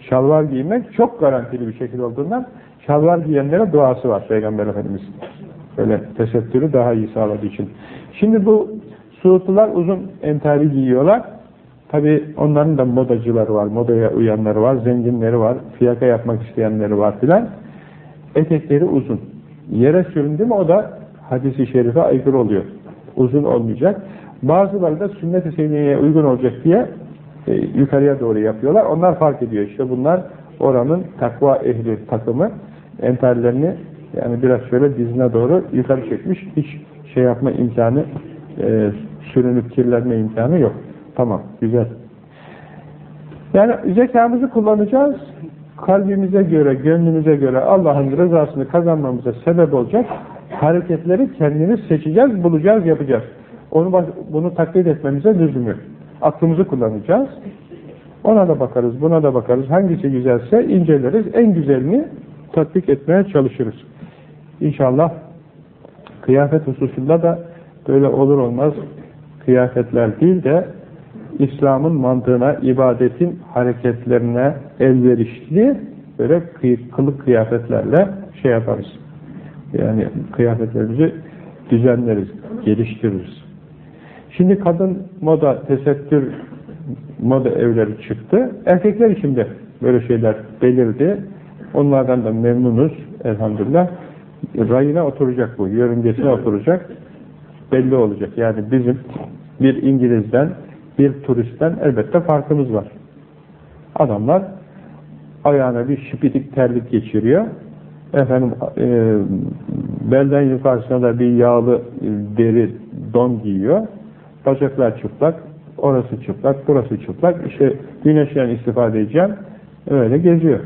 şalvar giymek çok garantili bir şekilde olduğundan şalvar giyenlere duası var Peygamber Efendimiz. Böyle tesettürü daha iyi sağladığı için. Şimdi bu Suudlular uzun entari giyiyorlar. Tabi onların da modacıları var, modaya uyanları var, zenginleri var, fiyaka yapmak isteyenleri var filan. Etekleri uzun. Yere süründü mü o da hadisi şerife aykırı oluyor. Uzun olmayacak. Bazıları da sünnet-i seniyeye uygun olacak diye e, yukarıya doğru yapıyorlar. Onlar fark ediyor. İşte bunlar oranın takva ehli takımı enterlerini yani biraz şöyle dizine doğru yukarı çekmiş. Hiç şey yapma imkanı e, sürünüp kirlenme imkanı yok. Tamam, güzel. Yani zekamızı kullanacağız. Kalbimize göre, gönlümüze göre Allah'ın rızasını kazanmamıza sebep olacak hareketleri kendimiz seçeceğiz, bulacağız, yapacağız. Onu bunu taklit etmemize lüzum yok. Aklımızı kullanacağız. Ona da bakarız, buna da bakarız. Hangisi güzelse inceleriz. En güzelini tatbik etmeye çalışırız. İnşallah kıyafet hususunda da böyle olur olmaz kıyafetler değil de İslam'ın mantığına, ibadetin hareketlerine elverişli böyle kılık kıyafetlerle şey yaparız. Yani kıyafetlerimizi düzenleriz, geliştiririz. Şimdi kadın moda, tesettür moda evleri çıktı. Erkekler için de böyle şeyler belirdi. Onlardan da memnunuz elhamdülillah. Rayına oturacak bu, yörüngesine oturacak. Belli olacak. Yani bizim bir İngiliz'den bir turistten elbette farkımız var. Adamlar ayağına bir şipitik terlik geçiriyor. Efendim e, belden yukarısına da bir yağlı e, deri don giyiyor. Bacaklar çıplak, orası çıplak, burası çıplak. İşte güneşten istifade edeceğim. Öyle geziyor.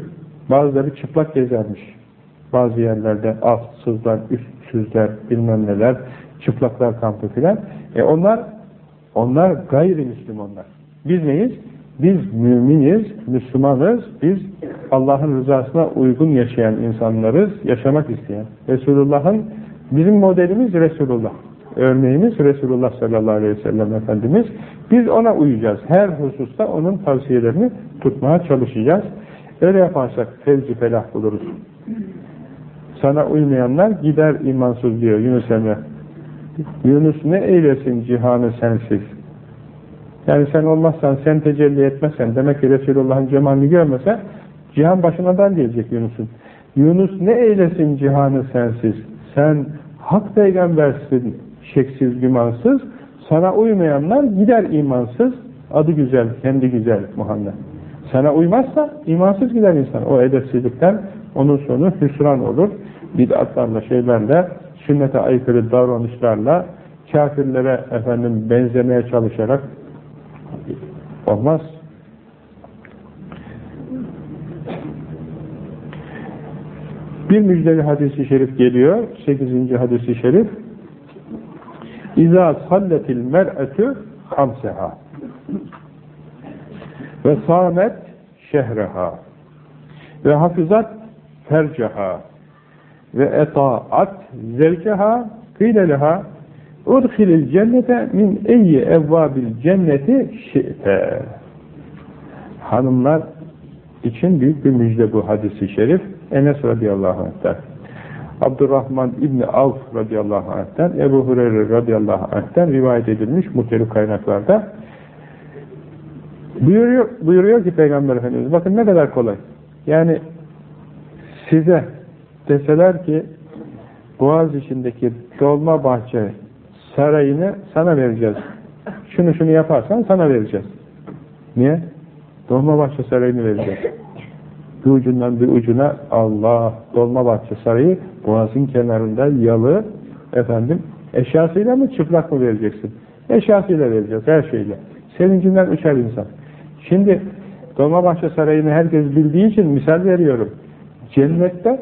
Bazıları çıplak gezermiş. Bazı yerlerde altsızlar, üstsüzler, bilmem neler, çıplaklar kampı filan. E onlar onlar gayrimüslim onlar. Biz neyiz? Biz müminiz, Müslümanız, biz Allah'ın rızasına uygun yaşayan insanlarız, yaşamak isteyen. Resulullah'ın, bizim modelimiz Resulullah. Örneğimiz Resulullah sallallahu aleyhi ve sellem Efendimiz. Biz ona uyacağız. Her hususta onun tavsiyelerini tutmaya çalışacağız. Öyle yaparsak fevzi felah buluruz. Sana uymayanlar gider imansız diyor Yunus Emre. Yunus ne eylesin cihanı sensiz. Yani sen olmazsan, sen tecelli etmezsen, demek ki Resulullah'ın cemalini görmese, cihan başına gelecek Yunus'un. Yunus ne eylesin cihanı sensiz. Sen hak peygambersin şeksiz gümansız, sana uymayanlar gider imansız, adı güzel, kendi güzel Muhammed. Sana uymazsa imansız gider insan. O edepsizlikten onun sonu hüsran olur. Bid'atlarla, şeylerle, sünnete aykırı davranışlarla, kafirlere efendim benzemeye çalışarak olmaz. Bir müjdeli hadisi şerif geliyor. 8. hadisi şerif. İzâ salletil mer'etü hamseha ve sâmet şehreha ve hafizat ferceha ve eta'at zevceha kîle leha udhilil cennete min eyyi evvabil cenneti şi'te. Hanımlar için büyük bir müjde bu hadisi şerif. Enes radıyallahu anh'ten Abdurrahman İbni Avf radıyallahu anh'ten Ebu Hureyre radıyallahu anh'ten rivayet edilmiş muhtelif kaynaklarda. Buyuruyor, buyuruyor ki Peygamber Efendimiz bakın ne kadar kolay. Yani size deseler ki Boğaz içindeki dolma bahçe sarayını sana vereceğiz. Şunu şunu yaparsan sana vereceğiz. Niye? Dolmabahçe Sarayı'nı vereceğiz. Bir ucundan bir ucuna Allah Dolmabahçe Sarayı Boğaz'ın kenarında yalı efendim eşyasıyla mı çıplak mı vereceksin? Eşyasıyla vereceğiz her şeyle. Sevincinden uçar insan. Şimdi Dolmabahçe Sarayı'nı herkes bildiği için misal veriyorum. Cennette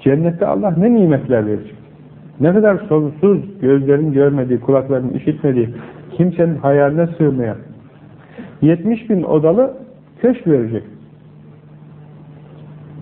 cennette Allah ne nimetler verecek. Ne kadar sonsuz, gözlerin görmediği, kulakların işitmediği, kimsenin hayaline sığmayan 70 bin odalı köşk verecek.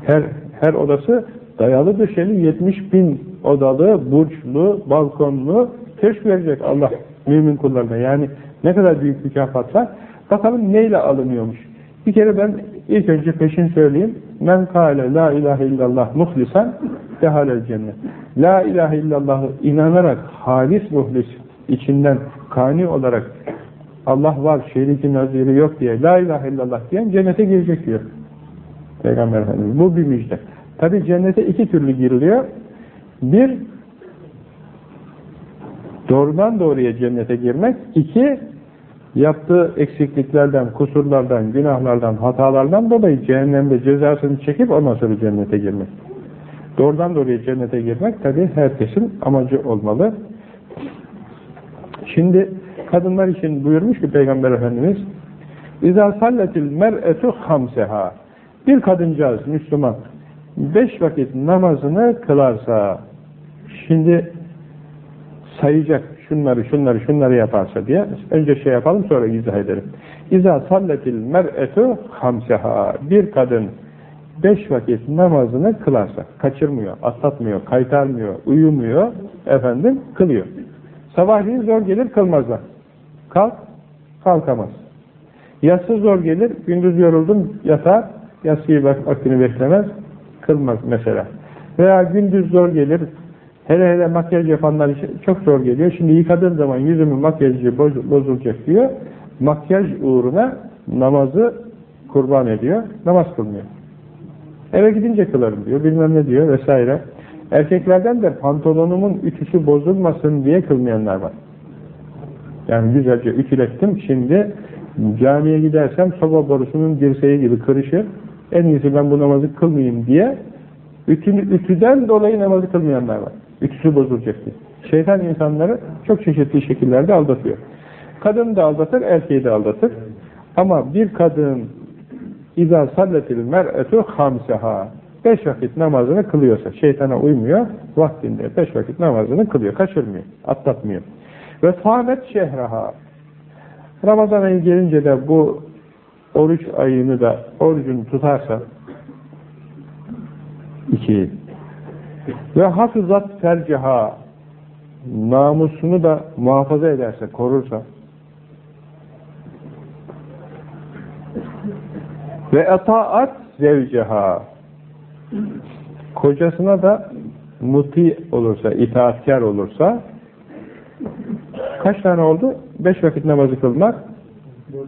Her, her odası dayalı döşeli 70 bin odalı, burçlu, balkonlu köşk verecek Allah mümin kullarına. Yani ne kadar büyük mükafatlar. Bakalım neyle alınıyormuş. Bir kere ben ilk önce peşin söyleyeyim. Men kâle la ilahe illallah muhlisan dehalel cennet. La ilahe illallah inanarak halis muhlis içinden kani olarak Allah var, şeriki naziri yok diye la ilahe illallah diyen cennete girecek diyor. Peygamber Efendimiz. Bu bir müjde. Tabi cennete iki türlü giriliyor. Bir, doğrudan doğruya cennete girmek. iki yaptığı eksikliklerden, kusurlardan, günahlardan, hatalardan dolayı cehennemde cezasını çekip ondan sonra cennete girmek. Doğrudan doğruya cennete girmek tabi herkesin amacı olmalı. Şimdi kadınlar için buyurmuş ki Peygamber Efendimiz İzâ salletil mer'etu hamseha bir kadıncağız Müslüman beş vakit namazını kılarsa şimdi sayacak şunları şunları şunları yaparsa diye önce şey yapalım sonra izah edelim. İza salletil mer'etu hamseha bir kadın beş vakit namazını kılarsa kaçırmıyor, atlatmıyor, kaytarmıyor, uyumuyor efendim kılıyor. Sabahleyin zor gelir kılmazlar. Kalk, kalkamaz. Yatsı zor gelir, gündüz yoruldum yatar, yatsıyı vaktini beklemez, kılmaz mesela. Veya gündüz zor gelir, hele hele makyaj yapanlar için çok zor geliyor. Şimdi yıkadığın zaman yüzümün makyajı bozulacak diyor. Makyaj uğruna namazı kurban ediyor, namaz kılmıyor. Eve gidince kılarım diyor, bilmem ne diyor vesaire. Erkeklerden de pantolonumun ütüsü bozulmasın diye kılmayanlar var. Yani güzelce ütülettim, şimdi camiye gidersem soba borusunun dirseği gibi kırışır. En iyisi ben bu namazı kılmayayım diye ütünü, ütüden dolayı namazı kılmayanlar var. Ütüsü bozulacak diye. Şeytan insanları çok çeşitli şekillerde aldatıyor. Kadın da aldatır, erkeği de aldatır. Ama bir kadın İzâ salletil mer'etu hamseha beş vakit namazını kılıyorsa, şeytana uymuyor, vaktinde beş vakit namazını kılıyor, kaçırmıyor, atlatmıyor. Ve fâmet şehraha Ramazan ayı gelince de bu oruç ayını da orucunu tutarsa iki ve hafızat ferciha namusunu da muhafaza ederse, korursa ve etaat zevceha kocasına da muti olursa, itaatkar olursa kaç tane oldu? Beş vakit namazı kılmak,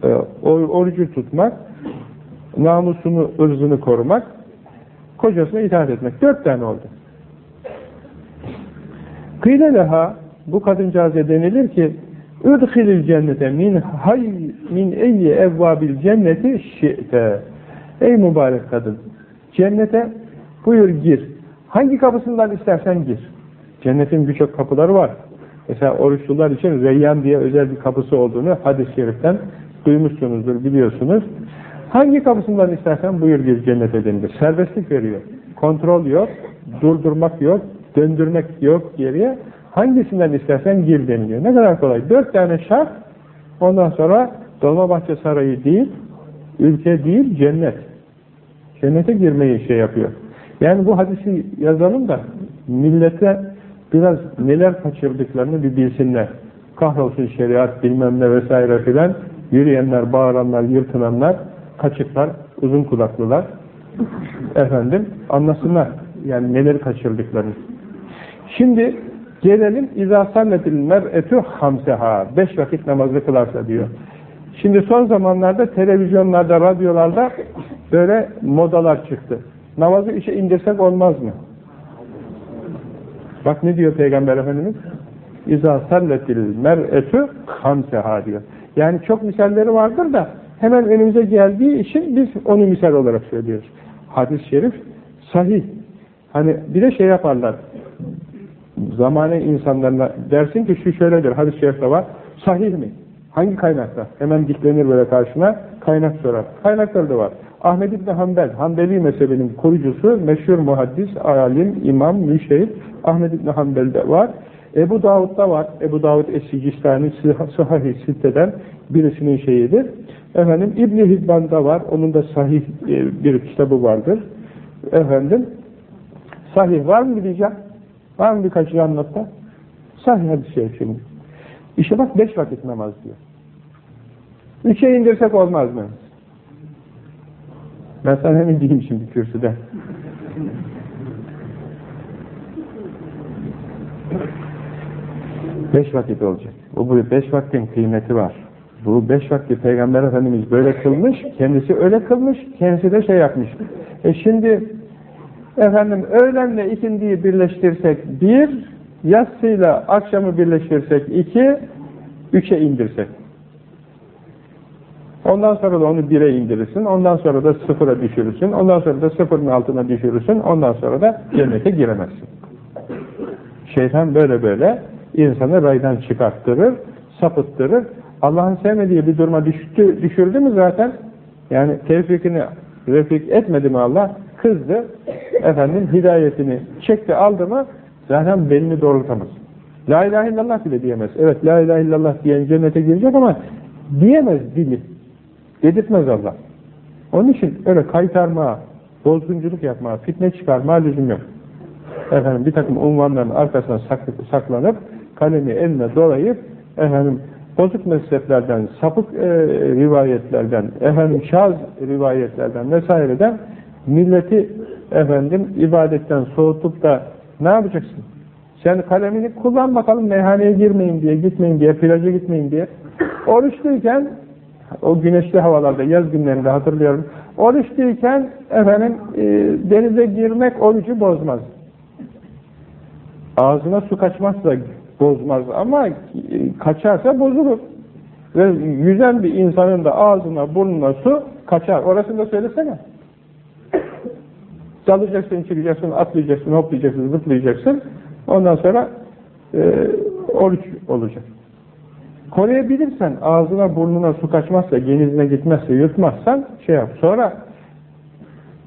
e, orucu tutmak, namusunu, ırzını korumak, kocasına itaat etmek. Dört tane oldu. Kıyle leha bu kadıncağıza denilir ki Üdhilil cennete min hay min eyyi evvabil cenneti şi'te. Ey mübarek kadın, cennete buyur gir. Hangi kapısından istersen gir. Cennetin birçok kapıları var. Mesela oruçlular için Reyyan diye özel bir kapısı olduğunu hadis-i şeriften duymuşsunuzdur, biliyorsunuz. Hangi kapısından istersen buyur gir cennete denilir. Serbestlik veriyor. Kontrol yok, durdurmak yok, döndürmek yok geriye. Hangisinden istersen gir deniliyor. Ne kadar kolay. Dört tane şart, ondan sonra Dolmabahçe Sarayı değil, ülke değil, cennet. Cennete girmeyi şey yapıyor. Yani bu hadisi yazalım da millete biraz neler kaçırdıklarını bir bilsinler. Kahrolsun şeriat bilmem ne vesaire filan yürüyenler, bağıranlar, yırtınanlar, kaçıklar, uzun kulaklılar efendim anlasınlar yani neleri kaçırdıklarını. Şimdi gelelim izâ salletil mer'etü hamseha beş vakit namazı kılarsa diyor. Şimdi son zamanlarda televizyonlarda, radyolarda böyle modalar çıktı. Namazı işe indirsek olmaz mı? Bak ne diyor Peygamber Efendimiz? İzâ salletil mer'etü hamseha diyor. Yani çok misalleri vardır da hemen önümüze geldiği için biz onu misal olarak söylüyoruz. Hadis-i şerif sahih. Hani bir de şey yaparlar. Zamane insanlarına dersin ki şu şöyledir, hadis-i şerifte var. Sahih mi? Hangi kaynakta? Hemen diklenir böyle karşına, kaynak sorar. Kaynakları da var. Ahmed İbni Hanbel, Hanbeli mezhebinin kurucusu, meşhur muhaddis, alim, imam, müşehit Ahmed İbni Hanbel'de var. Ebu Davud'da var. Ebu Davud Es-Sicistani Sahih siteden birisinin şeyidir. Efendim İbn Hibban'da var. Onun da sahih e, bir kitabı vardır. Efendim sahih var mı diyeceğim? Var mı birkaç anlatta? Sahih hadis şey şimdi. İşte bak beş vakit namaz diyor. Üçe indirsek olmaz mı? Ben sana hemen diyeyim şimdi kürsüde. Beş vakit olacak. Bu, bu beş vaktin kıymeti var. Bu beş vakti Peygamber Efendimiz böyle kılmış, kendisi öyle kılmış, kendisi de şey yapmış. E şimdi efendim öğlenle ikindiyi birleştirsek bir, yatsıyla akşamı birleştirsek iki, üçe indirsek. Ondan sonra da onu bire indirirsin, ondan sonra da sıfıra düşürürsün, ondan sonra da sıfırın altına düşürürsün, ondan sonra da cennete giremezsin. Şeytan böyle böyle insanı raydan çıkarttırır, sapıttırır. Allah'ın sevmediği bir duruma düştü, düşürdü mü zaten, yani tevfikini refik etmedi mi Allah, kızdı, efendim hidayetini çekti, aldı mı, zaten belini doğrultamaz. La ilahe illallah bile diyemez. Evet, la ilahe illallah diyen cennete girecek ama diyemez dili. Dedirtmez Allah. Onun için öyle kaytarma, bozgunculuk yapma, fitne çıkarma lüzum yok. Efendim bir takım unvanların arkasına saklanıp kalemi eline dolayıp efendim bozuk mezheplerden, sapık e, rivayetlerden, efendim şaz rivayetlerden vesaireden milleti efendim ibadetten soğutup da ne yapacaksın? Sen kalemini kullan bakalım meyhaneye girmeyin diye, gitmeyin diye, plaja gitmeyin diye. Oruçluyken o güneşli havalarda, yaz günlerinde hatırlıyorum. Oruçluyken efendim e, denize girmek orucu bozmaz. Ağzına su kaçmazsa bozmaz ama e, kaçarsa bozulur. Ve yüzen bir insanın da ağzına, burnuna su kaçar. Orasını da söylesene. Dalacaksın, çıkacaksın, atlayacaksın, hoplayacaksın, zıplayacaksın. Ondan sonra e, oruç olacak. Koruyabilirsen, ağzına burnuna su kaçmazsa, genizine gitmezse, yutmazsan şey yap. Sonra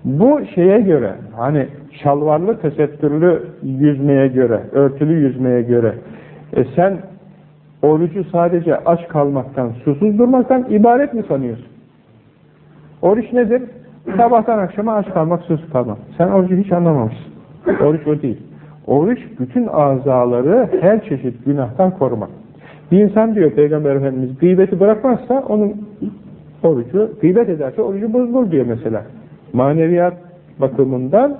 bu şeye göre, hani şalvarlı, tesettürlü yüzmeye göre, örtülü yüzmeye göre e sen orucu sadece aç kalmaktan, susuz durmaktan ibaret mi sanıyorsun? Oruç nedir? Sabahtan akşama aç kalmak, susuz kalmak. Sen orucu hiç anlamamışsın. Oruç o değil. Oruç bütün azaları her çeşit günahtan korumak. Bir insan diyor Peygamber Efendimiz gıybeti bırakmazsa onun orucu, gıybet ederse orucu bozulur diyor mesela. Maneviyat bakımından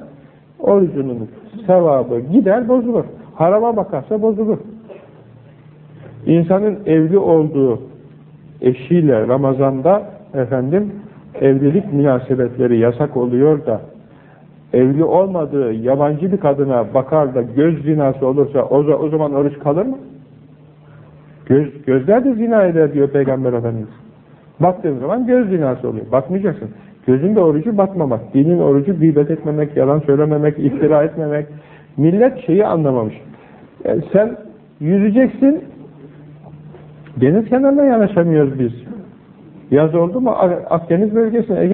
orucunun sevabı gider bozulur. Harama bakarsa bozulur. İnsanın evli olduğu eşiyle Ramazan'da efendim evlilik münasebetleri yasak oluyor da evli olmadığı yabancı bir kadına bakar da göz zinası olursa o, o zaman oruç kalır mı? Göz, gözler de zina eder diyor Peygamber Efendimiz. Baktığın zaman göz zinası oluyor. Bakmayacaksın. Gözün de orucu bakmamak. Dinin orucu gıybet etmemek, yalan söylememek, iftira etmemek. Millet şeyi anlamamış. E, sen yüzeceksin, deniz kenarına yanaşamıyoruz biz. Yaz oldu mu Ak- Akdeniz bölgesine,